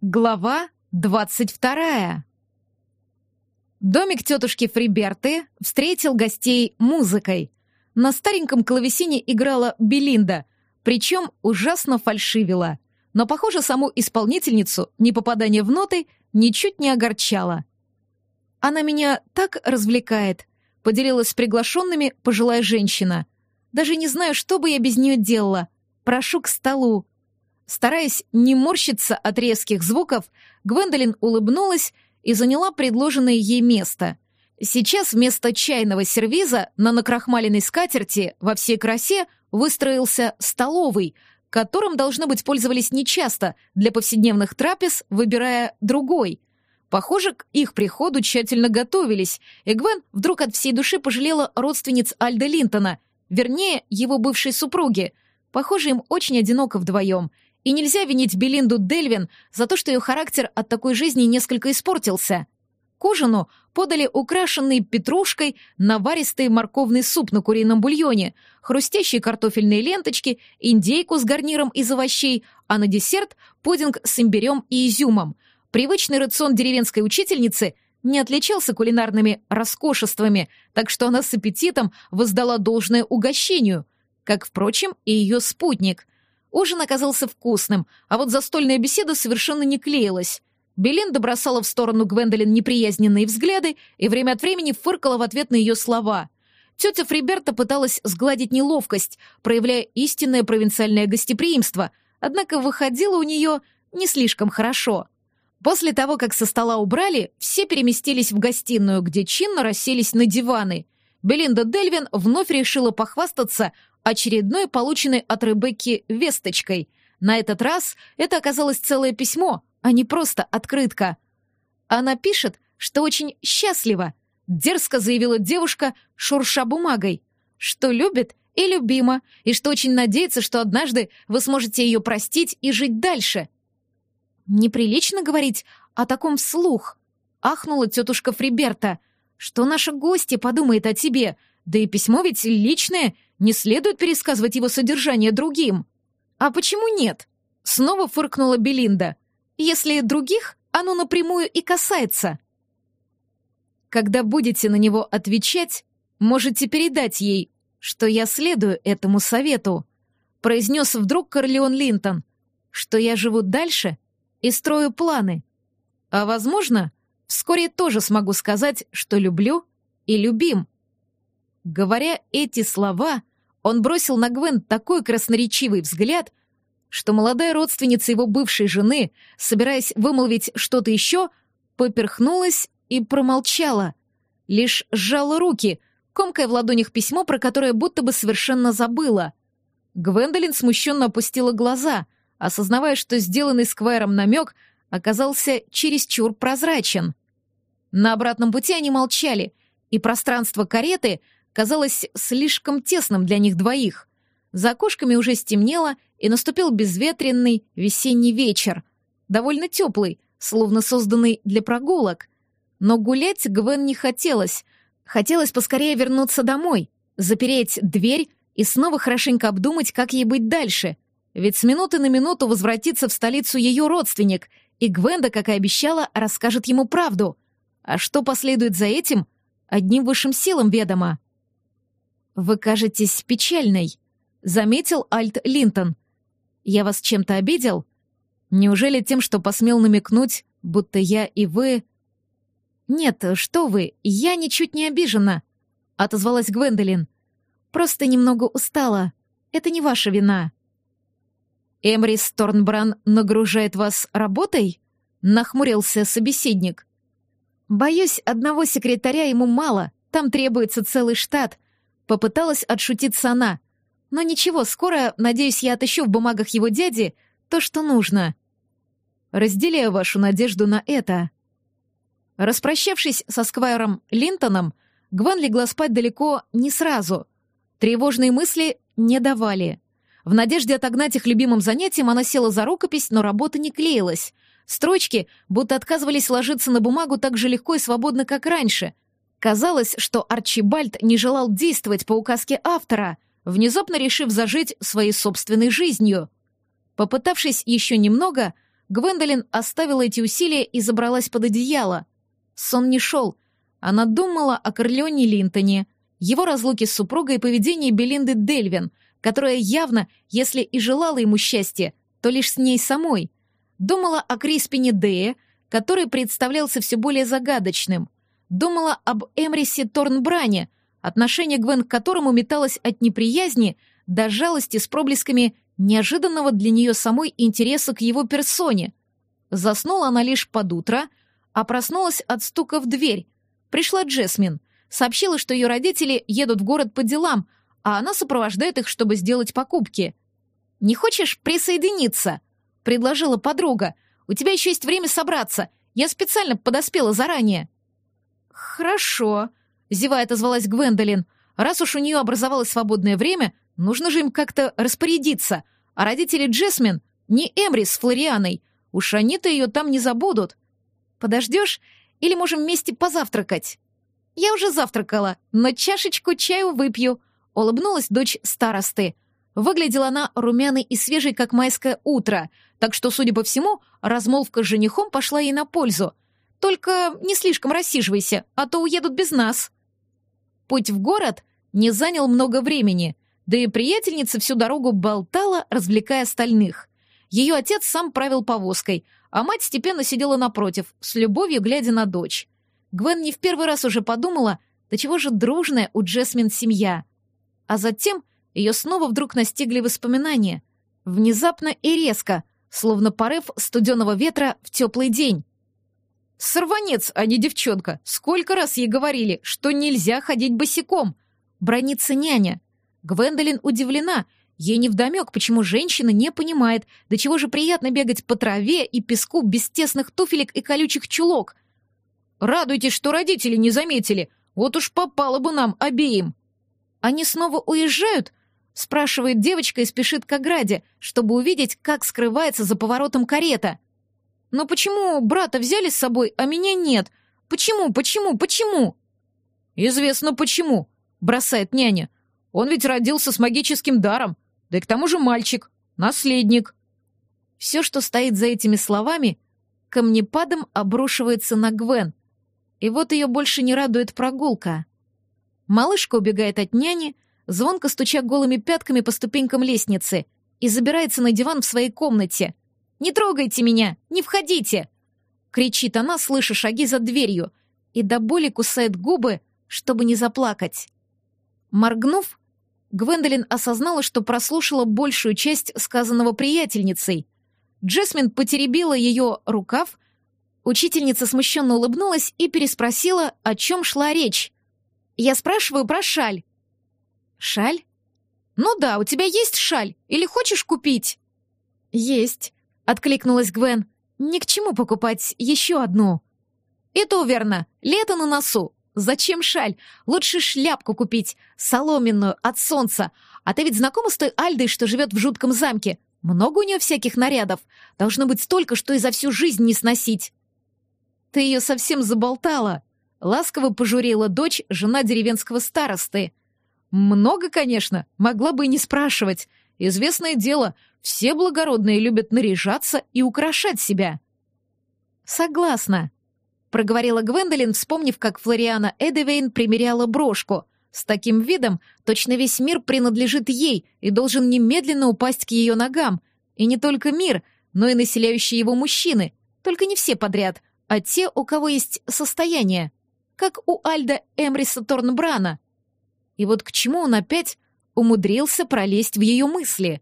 Глава двадцать вторая. Домик тетушки Фриберты встретил гостей музыкой. На стареньком клавесине играла Белинда, причем ужасно фальшивила. Но, похоже, саму исполнительницу непопадание в ноты ничуть не огорчало. «Она меня так развлекает», — поделилась с приглашенными пожилая женщина. «Даже не знаю, что бы я без нее делала. Прошу к столу». Стараясь не морщиться от резких звуков, Гвендолин улыбнулась и заняла предложенное ей место. Сейчас вместо чайного сервиза на накрахмаленной скатерти во всей красе выстроился столовый, которым, должно быть, пользовались нечасто для повседневных трапез, выбирая другой. Похоже, к их приходу тщательно готовились, и Гвен вдруг от всей души пожалела родственниц Альда Линтона, вернее, его бывшей супруги. Похоже, им очень одиноко вдвоем — и нельзя винить Белинду Дельвин за то, что ее характер от такой жизни несколько испортился. К ужину подали украшенный петрушкой наваристый морковный суп на курином бульоне, хрустящие картофельные ленточки, индейку с гарниром из овощей, а на десерт — пудинг с имбирем и изюмом. Привычный рацион деревенской учительницы не отличался кулинарными роскошествами, так что она с аппетитом воздала должное угощению, как, впрочем, и ее спутник — Ужин оказался вкусным, а вот застольная беседа совершенно не клеилась. Белинда бросала в сторону Гвендолин неприязненные взгляды и время от времени фыркала в ответ на ее слова. Тетя Фриберта пыталась сгладить неловкость, проявляя истинное провинциальное гостеприимство, однако выходило у нее не слишком хорошо. После того, как со стола убрали, все переместились в гостиную, где чинно расселись на диваны. Белинда Дельвин вновь решила похвастаться очередной полученной от Ребекки весточкой. На этот раз это оказалось целое письмо, а не просто открытка. Она пишет, что очень счастлива, дерзко заявила девушка, шурша бумагой, что любит и любима, и что очень надеется, что однажды вы сможете ее простить и жить дальше. Неприлично говорить о таком вслух, ахнула тетушка Фриберта. Что наша гостья подумает о тебе? Да и письмо ведь личное, не следует пересказывать его содержание другим. А почему нет? Снова фыркнула Белинда. Если других, оно напрямую и касается. Когда будете на него отвечать, можете передать ей, что я следую этому совету, произнес вдруг Корлеон Линтон, что я живу дальше и строю планы. А возможно, вскоре тоже смогу сказать, что люблю и любим. Говоря эти слова, он бросил на Гвен такой красноречивый взгляд, что молодая родственница его бывшей жены, собираясь вымолвить что-то еще, поперхнулась и промолчала. Лишь сжала руки, комкая в ладонях письмо, про которое будто бы совершенно забыла. Гвендолин смущенно опустила глаза, осознавая, что сделанный Сквайром намек оказался чересчур прозрачен. На обратном пути они молчали, и пространство кареты — казалось слишком тесным для них двоих. За окошками уже стемнело, и наступил безветренный весенний вечер, довольно теплый, словно созданный для прогулок. Но гулять Гвен не хотелось. Хотелось поскорее вернуться домой, запереть дверь и снова хорошенько обдумать, как ей быть дальше. Ведь с минуты на минуту возвратится в столицу ее родственник, и Гвенда, как и обещала, расскажет ему правду. А что последует за этим, одним высшим силам ведомо. «Вы кажетесь печальной», — заметил Альт Линтон. «Я вас чем-то обидел? Неужели тем, что посмел намекнуть, будто я и вы...» «Нет, что вы, я ничуть не обижена», — отозвалась Гвендолин. «Просто немного устала. Это не ваша вина». «Эмрис Торнбран нагружает вас работой?» — нахмурился собеседник. «Боюсь, одного секретаря ему мало, там требуется целый штат, Попыталась отшутиться она. Но ничего, скоро, надеюсь, я отыщу в бумагах его дяди то, что нужно. Разделяю вашу надежду на это. Распрощавшись со Сквайром Линтоном, Гван легла спать далеко не сразу. Тревожные мысли не давали. В надежде отогнать их любимым занятием она села за рукопись, но работа не клеилась. Строчки будто отказывались ложиться на бумагу так же легко и свободно, как раньше — Казалось, что Арчибальд не желал действовать по указке автора, внезапно решив зажить своей собственной жизнью. Попытавшись еще немного, Гвендолин оставила эти усилия и забралась под одеяло. Сон не шел. Она думала о Корлеоне Линтоне, его разлуке с супругой и поведении Белинды Дельвин, которая явно, если и желала ему счастья, то лишь с ней самой. Думала о Криспине Дее, который представлялся все более загадочным. Думала об Эмрисе Торнбране, отношение Гвен к которому металось от неприязни до жалости с проблесками неожиданного для нее самой интереса к его персоне. Заснула она лишь под утро, а проснулась от стука в дверь. Пришла Джесмин, сообщила, что ее родители едут в город по делам, а она сопровождает их, чтобы сделать покупки. «Не хочешь присоединиться?» — предложила подруга. «У тебя еще есть время собраться. Я специально подоспела заранее». «Хорошо», — зевая отозвалась Гвендолин. «Раз уж у нее образовалось свободное время, нужно же им как-то распорядиться. А родители Джесмин не Эмри с Флорианой. Уж они-то ее там не забудут. Подождешь? Или можем вместе позавтракать?» «Я уже завтракала, но чашечку чаю выпью», — улыбнулась дочь старосты. Выглядела она румяной и свежей, как майское утро, так что, судя по всему, размолвка с женихом пошла ей на пользу. Только не слишком рассиживайся, а то уедут без нас. Путь в город не занял много времени, да и приятельница всю дорогу болтала, развлекая остальных. Ее отец сам правил повозкой, а мать степенно сидела напротив, с любовью глядя на дочь. Гвен не в первый раз уже подумала, до чего же дружная у Джесмин семья. А затем ее снова вдруг настигли воспоминания. Внезапно и резко, словно порыв студеного ветра в теплый день. «Сорванец, а не девчонка! Сколько раз ей говорили, что нельзя ходить босиком!» Бронится няня. Гвендолин удивлена. Ей невдомек, почему женщина не понимает, до чего же приятно бегать по траве и песку без тесных туфелек и колючих чулок. «Радуйтесь, что родители не заметили. Вот уж попало бы нам обеим!» «Они снова уезжают?» спрашивает девочка и спешит к ограде, чтобы увидеть, как скрывается за поворотом карета. «Но почему брата взяли с собой, а меня нет? Почему, почему, почему?» «Известно почему», — бросает няня. «Он ведь родился с магическим даром, да и к тому же мальчик, наследник». Все, что стоит за этими словами, камнепадом обрушивается на Гвен. И вот ее больше не радует прогулка. Малышка убегает от няни, звонко стуча голыми пятками по ступенькам лестницы, и забирается на диван в своей комнате. «Не трогайте меня! Не входите!» Кричит она, слыша шаги за дверью, и до боли кусает губы, чтобы не заплакать. Моргнув, Гвендолин осознала, что прослушала большую часть сказанного приятельницей. Джесмин потеребила ее рукав, учительница смущенно улыбнулась и переспросила, о чем шла речь. «Я спрашиваю про шаль». «Шаль?» «Ну да, у тебя есть шаль? Или хочешь купить?» «Есть», — откликнулась Гвен. «Ни к чему покупать еще одну». «И то верно. Лето на носу. Зачем шаль? Лучше шляпку купить, соломенную, от солнца. А ты ведь знакома с той Альдой, что живет в жутком замке? Много у нее всяких нарядов. Должно быть столько, что и за всю жизнь не сносить». «Ты ее совсем заболтала», — ласково пожурила дочь, жена деревенского старосты. Много, конечно, могла бы и не спрашивать. Известное дело, все благородные любят наряжаться и украшать себя. Согласна, проговорила Гвендолин, вспомнив, как Флориана Эдевейн примеряла брошку. С таким видом точно весь мир принадлежит ей и должен немедленно упасть к ее ногам. И не только мир, но и населяющие его мужчины. Только не все подряд, а те, у кого есть состояние. Как у Альда Эмриса Торнбрана — и вот к чему он опять умудрился пролезть в ее мысли?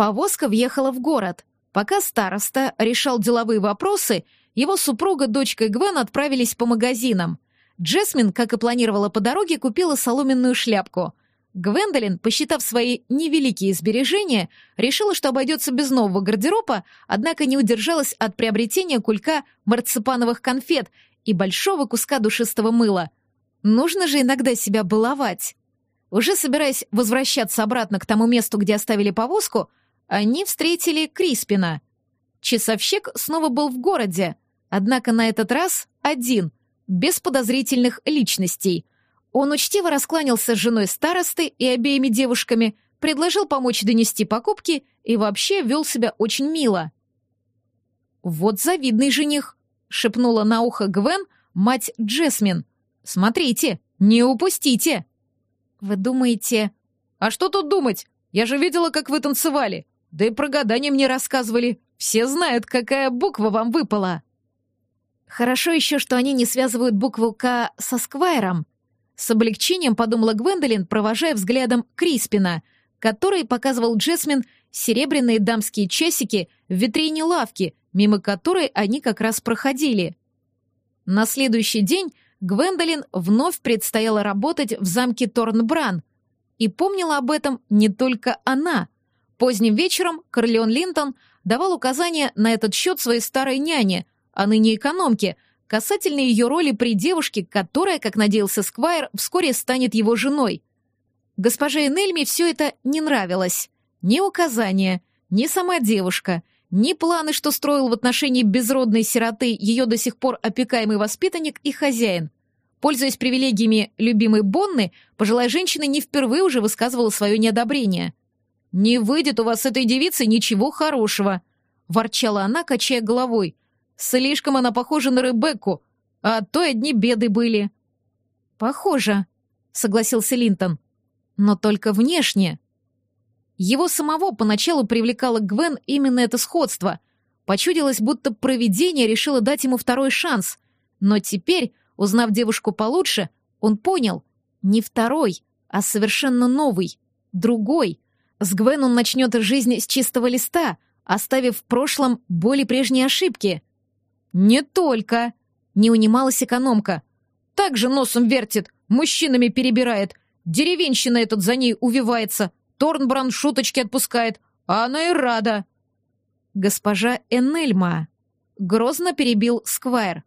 Повозка въехала в город. Пока староста решал деловые вопросы, его супруга, дочка Гвен отправились по магазинам. Джесмин, как и планировала по дороге, купила соломенную шляпку. Гвендолин, посчитав свои невеликие сбережения, решила, что обойдется без нового гардероба, однако не удержалась от приобретения кулька марципановых конфет и большого куска душистого мыла — Нужно же иногда себя баловать. Уже собираясь возвращаться обратно к тому месту, где оставили повозку, они встретили Криспина. Часовщик снова был в городе, однако на этот раз один, без подозрительных личностей. Он учтиво раскланялся с женой старосты и обеими девушками, предложил помочь донести покупки и вообще вел себя очень мило. Вот завидный жених, шепнула на ухо Гвен, мать Джесмин. Смотрите, не упустите. Вы думаете... А что тут думать? Я же видела, как вы танцевали. Да и про гадание мне рассказывали. Все знают, какая буква вам выпала. Хорошо еще, что они не связывают букву «К» со Сквайром. С облегчением подумала Гвендолин, провожая взглядом Криспина, который показывал Джесмин серебряные дамские часики в витрине лавки, мимо которой они как раз проходили. На следующий день Гвендолин вновь предстояло работать в замке Торнбран, и помнила об этом не только она. Поздним вечером Корлеон Линтон давал указания на этот счет своей старой няне, а ныне экономке, касательно ее роли при девушке, которая, как надеялся Сквайр, вскоре станет его женой. Госпоже Энельме все это не нравилось. Ни указания, ни сама девушка, ни планы, что строил в отношении безродной сироты ее до сих пор опекаемый воспитанник и хозяин. Пользуясь привилегиями любимой Бонны, пожилая женщина не впервые уже высказывала свое неодобрение. «Не выйдет у вас с этой девицей ничего хорошего», — ворчала она, качая головой. «Слишком она похожа на Ребекку, а то одни беды были». «Похоже», — согласился Линтон. «Но только внешне». Его самого поначалу привлекало Гвен именно это сходство. Почудилось, будто провидение решило дать ему второй шанс. Но теперь Узнав девушку получше, он понял — не второй, а совершенно новый, другой. С Гвен он начнет жизнь с чистого листа, оставив в прошлом боли прежней ошибки. «Не только!» — не унималась экономка. «Так же носом вертит, мужчинами перебирает, деревенщина этот за ней увивается, Торнбран шуточки отпускает, а она и рада». «Госпожа Энельма», — грозно перебил Сквайр.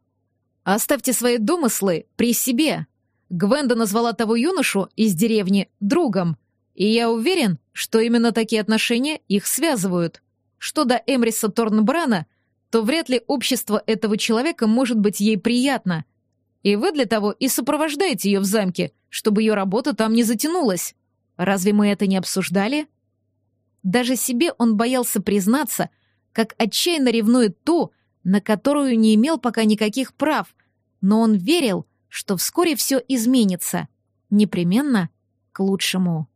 «Оставьте свои домыслы при себе. Гвенда назвала того юношу из деревни другом, и я уверен, что именно такие отношения их связывают. Что до Эмриса Торнбрана, то вряд ли общество этого человека может быть ей приятно. И вы для того и сопровождаете ее в замке, чтобы ее работа там не затянулась. Разве мы это не обсуждали?» Даже себе он боялся признаться, как отчаянно ревнует ту, на которую не имел пока никаких прав, но он верил, что вскоре все изменится, непременно к лучшему.